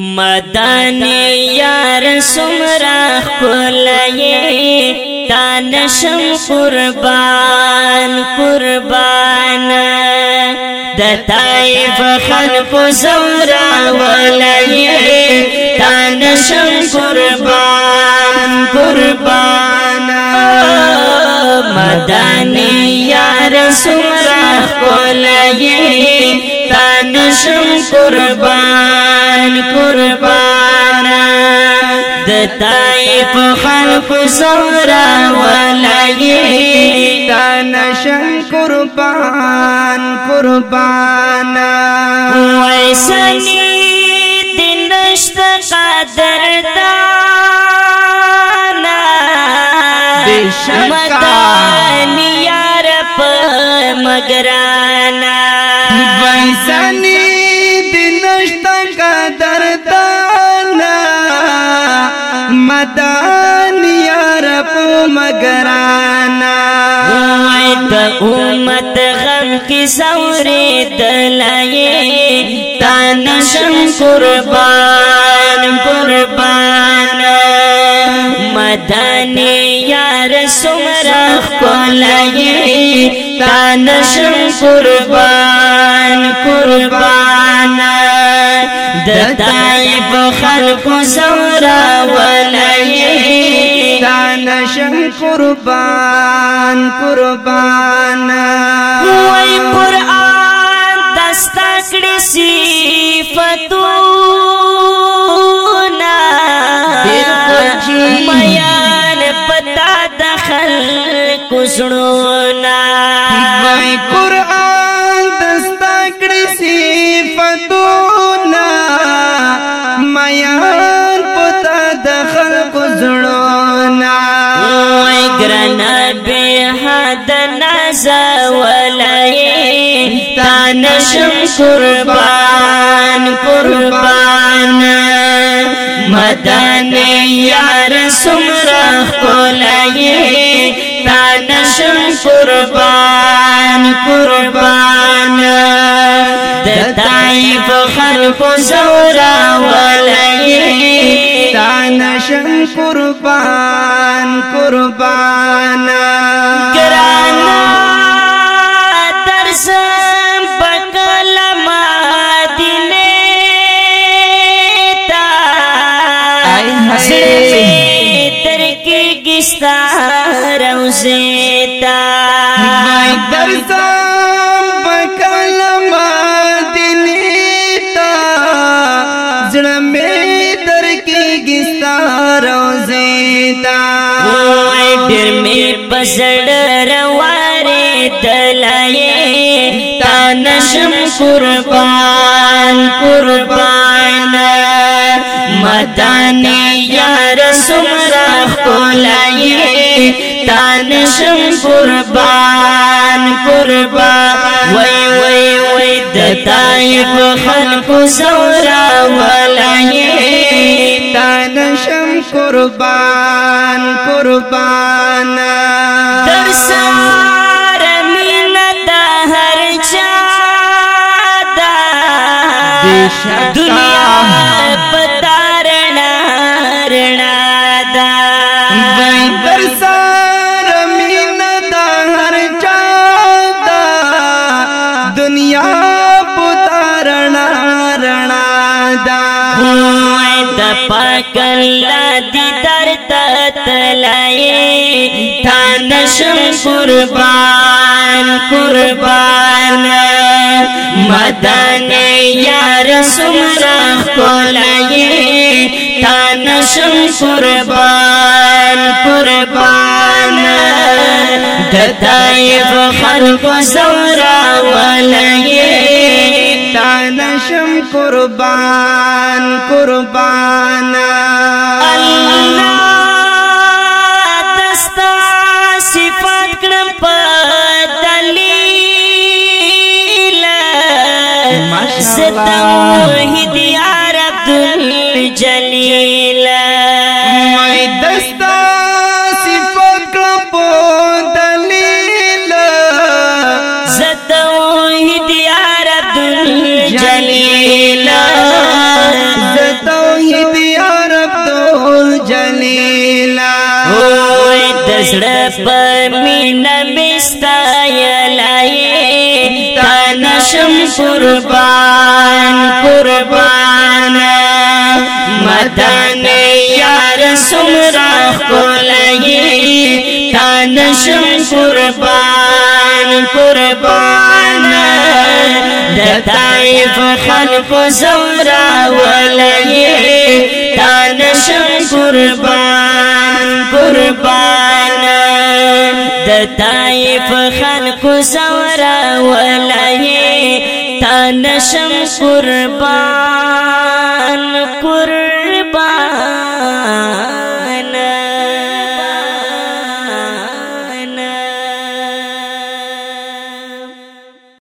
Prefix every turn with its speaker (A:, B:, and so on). A: مدانی یار سمرا خلای تا نشم قربان قربان د طائف خلق زورا ولای تا نشم قربان قربان مدانی یار سمرا خلای تا نشم قربان قربان د طائف خلق سمرا ولګي تا نشم قربان قربان وایسنی دنشت قدر دانا بشکا یار په مگر د غم کی سوري دلایې تان شم قربان قربان مدني یار سمرا خلایې تان شم قربان قربان د تای په خلق سورا ولایې تانا شن قربان قربان وای قرآن دستا کړي صفاتونه بالکل بیان پتا دخل کوسړو نشم قربان قربان مدان یار سمرا خلای تا نشم قربان قربان دتای فخر فزورا زورا ولای تا نشم قربان قربان زړه ترکی گستا روزیتا مای درځم بکلم دینیتا زړه مې ترکی گستا روزیتا وای ډېر مې پسړ روارې دلایې تا نشم قربان قربان مدانی یار سمرا خولای تانشم قربان قربان وی وی وی دتایب خلق زورا ولای تانشم قربان قربان درسان دنیا کلا دیدار تتلائی تانشم قربان قربان مدن یار سمرخ کولائی تانشم قربان قربان دتائف خلق سورا ولائی قربان قربان پمین بستا یلائی تانشم قربان قربان مدن یار سمرا کولئی تانشم قربان قربان دتائف خلف زورا ولئی تانشم قربان قربان طائف خلق زورا ولای تا نشم قربان